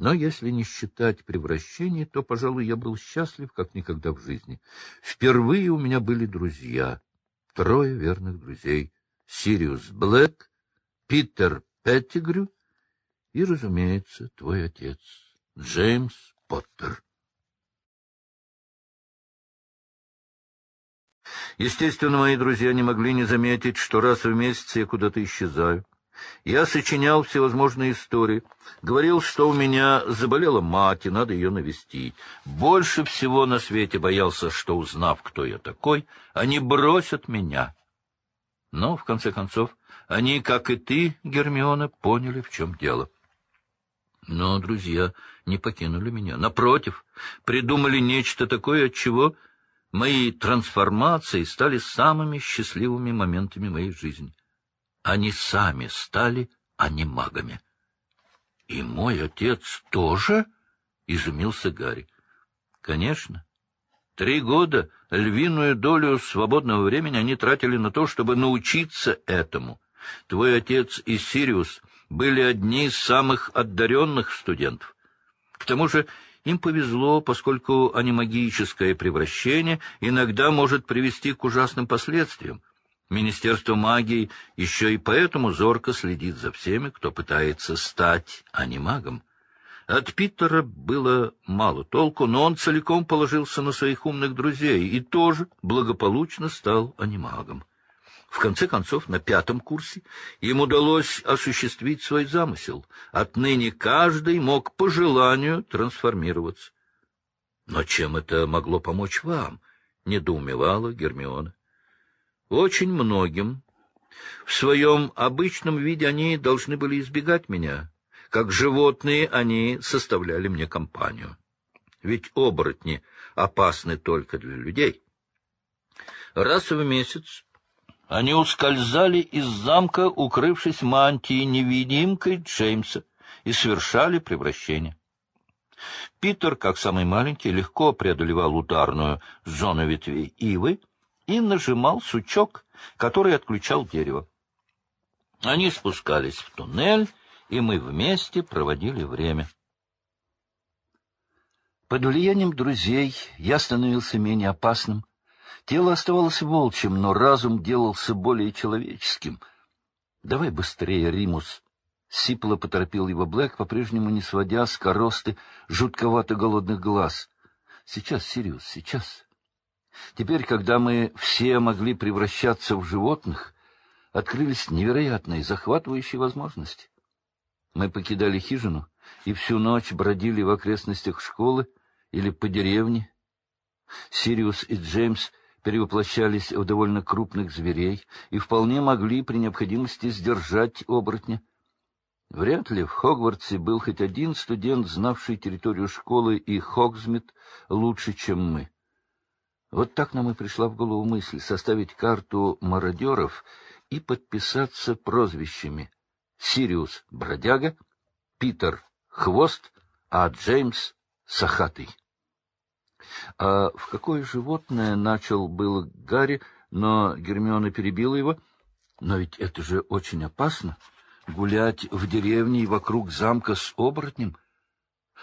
Но если не считать превращений, то, пожалуй, я был счастлив, как никогда в жизни. Впервые у меня были друзья, трое верных друзей. Сириус Блэк, Питер Петтигрю и, разумеется, твой отец, Джеймс Поттер. Естественно, мои друзья не могли не заметить, что раз в месяц я куда-то исчезаю. Я сочинял всевозможные истории, говорил, что у меня заболела мать, и надо ее навестить. Больше всего на свете боялся, что, узнав, кто я такой, они бросят меня. Но, в конце концов, они, как и ты, Гермиона, поняли, в чем дело. Но друзья не покинули меня. Напротив, придумали нечто такое, от чего мои трансформации стали самыми счастливыми моментами моей жизни. Они сами стали анимагами. — И мой отец тоже? — изумился Гарри. — Конечно. Три года львиную долю свободного времени они тратили на то, чтобы научиться этому. Твой отец и Сириус были одни из самых одаренных студентов. К тому же им повезло, поскольку анимагическое превращение иногда может привести к ужасным последствиям. Министерство магии еще и поэтому зорко следит за всеми, кто пытается стать анимагом. От Питера было мало толку, но он целиком положился на своих умных друзей и тоже благополучно стал анимагом. В конце концов, на пятом курсе им удалось осуществить свой замысел. Отныне каждый мог по желанию трансформироваться. Но чем это могло помочь вам? — недоумевала Гермиона. Очень многим. В своем обычном виде они должны были избегать меня. Как животные они составляли мне компанию. Ведь оборотни опасны только для людей. Раз в месяц они ускользали из замка, укрывшись мантией невидимкой Джеймса, и совершали превращение. Питер, как самый маленький, легко преодолевал ударную зону ветвей ивы, и нажимал сучок, который отключал дерево. Они спускались в туннель, и мы вместе проводили время. Под влиянием друзей я становился менее опасным. Тело оставалось волчьим, но разум делался более человеческим. — Давай быстрее, Римус! — сипло поторопил его Блэк, по-прежнему не сводя с коросты жутковато-голодных глаз. — Сейчас, Сириус, сейчас! Теперь, когда мы все могли превращаться в животных, открылись невероятные, захватывающие возможности. Мы покидали хижину и всю ночь бродили в окрестностях школы или по деревне. Сириус и Джеймс перевоплощались в довольно крупных зверей и вполне могли при необходимости сдержать оборотня. Вряд ли в Хогвартсе был хоть один студент, знавший территорию школы и Хогсмит лучше, чем мы. Вот так нам и пришла в голову мысль составить карту мародеров и подписаться прозвищами Сириус — бродяга, Питер — хвост, а Джеймс — сахатый. А в какое животное начал был Гарри, но Гермиона перебила его? Но ведь это же очень опасно — гулять в деревне и вокруг замка с оборотнем.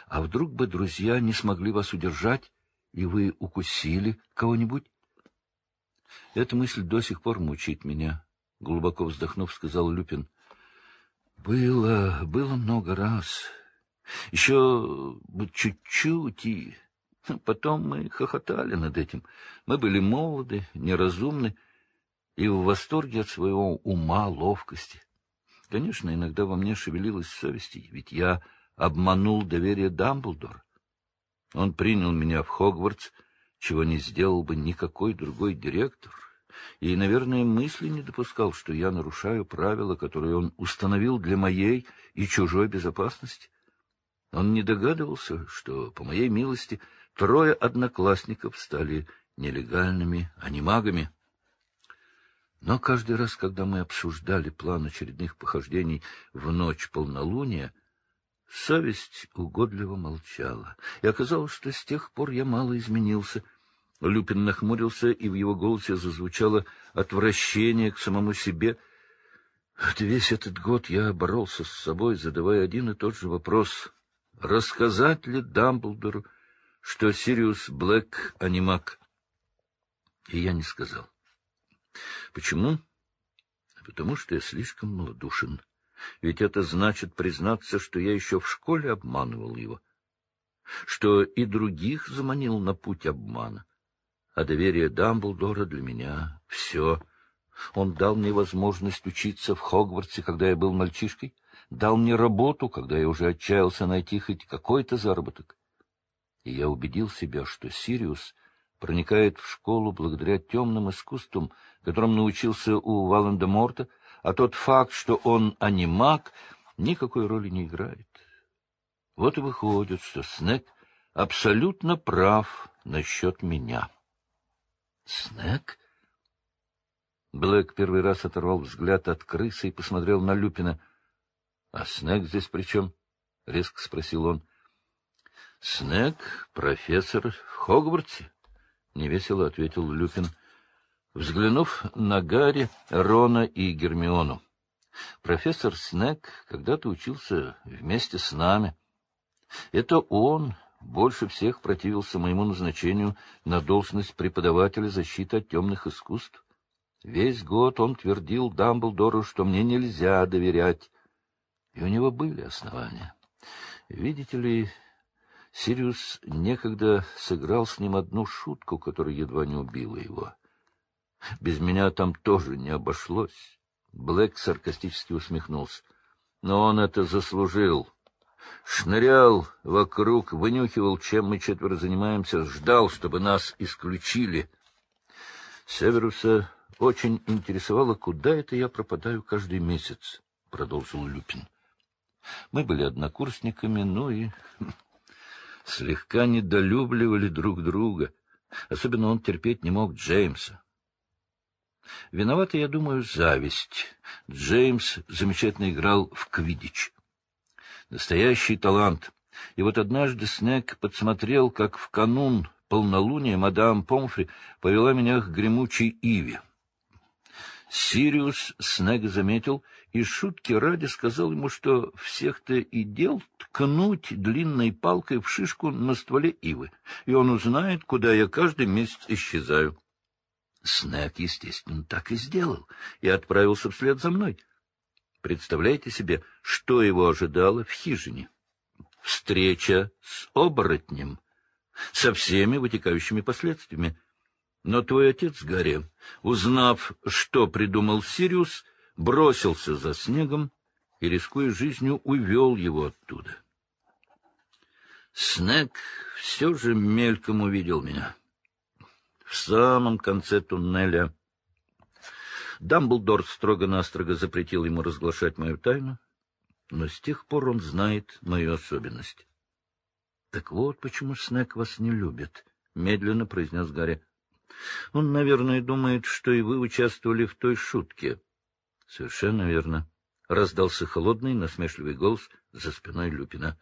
А вдруг бы друзья не смогли вас удержать? И вы укусили кого-нибудь? — Эта мысль до сих пор мучит меня, — глубоко вздохнув, сказал Люпин. — Было, было много раз. Еще чуть-чуть, и потом мы хохотали над этим. Мы были молоды, неразумны и в восторге от своего ума, ловкости. Конечно, иногда во мне шевелилась совесть, ведь я обманул доверие Дамблдора. Он принял меня в Хогвартс, чего не сделал бы никакой другой директор, и, наверное, мысли не допускал, что я нарушаю правила, которые он установил для моей и чужой безопасности. Он не догадывался, что, по моей милости, трое одноклассников стали нелегальными анимагами. Но каждый раз, когда мы обсуждали план очередных похождений в ночь полнолуния, Совесть угодливо молчала, и оказалось, что с тех пор я мало изменился. Люпин нахмурился, и в его голосе зазвучало отвращение к самому себе. Вот весь этот год я боролся с собой, задавая один и тот же вопрос. рассказать ли Дамблдору, что Сириус Блэк — анимак. И я не сказал. Почему? Потому что я слишком малодушен. Ведь это значит признаться, что я еще в школе обманывал его, что и других заманил на путь обмана. А доверие Дамблдора для меня — все. Он дал мне возможность учиться в Хогвартсе, когда я был мальчишкой, дал мне работу, когда я уже отчаялся найти хоть какой-то заработок. И я убедил себя, что Сириус проникает в школу благодаря темным искусствам, которым научился у Валан-де-Морта, а тот факт, что он анимак, никакой роли не играет. Вот и выходит, что Снег абсолютно прав насчет меня. Снег? Блэк первый раз оторвал взгляд от крысы и посмотрел на Люпина. — А Снег здесь при чем? — резко спросил он. — Снег — профессор в Хогвартсе, — невесело ответил Люпин, взглянув на Гарри, Рона и Гермиону. Профессор Снег когда-то учился вместе с нами. Это он больше всех противился моему назначению на должность преподавателя защиты от темных искусств. Весь год он твердил Дамблдору, что мне нельзя доверять. И у него были основания. Видите ли, Сириус некогда сыграл с ним одну шутку, которая едва не убила его. Без меня там тоже не обошлось. Блэк саркастически усмехнулся. Но он это заслужил. Шнырял вокруг, вынюхивал, чем мы четверо занимаемся, ждал, чтобы нас исключили. Северуса очень интересовало, куда это я пропадаю каждый месяц, — продолжил Люпин. Мы были однокурсниками, ну и слегка недолюбливали друг друга. Особенно он терпеть не мог Джеймса. Виновата, я думаю, зависть. Джеймс замечательно играл в квидич. Настоящий талант. И вот однажды Снег подсмотрел, как в канун полнолуния мадам Помфри повела меня к гремучей иве. Сириус Снег заметил и шутки ради сказал ему, что всех-то и дел ткнуть длинной палкой в шишку на стволе ивы, и он узнает, куда я каждый месяц исчезаю. Снег, естественно, так и сделал, и отправился вслед за мной. Представляете себе, что его ожидало в хижине? Встреча с оборотнем, со всеми вытекающими последствиями. Но твой отец, Гарри, узнав, что придумал Сириус, бросился за снегом и, рискуя жизнью, увел его оттуда. Снег все же мельком увидел меня. В самом конце туннеля Дамблдор строго-настрого запретил ему разглашать мою тайну, но с тех пор он знает мою особенность. — Так вот почему Снег вас не любит, — медленно произнес Гарри. — Он, наверное, думает, что и вы участвовали в той шутке. — Совершенно верно, — раздался холодный, насмешливый голос за спиной Люпина.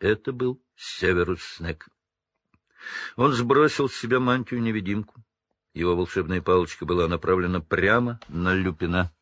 Это был Северус Снег. Он сбросил с себя мантию-невидимку. Его волшебная палочка была направлена прямо на Люпина.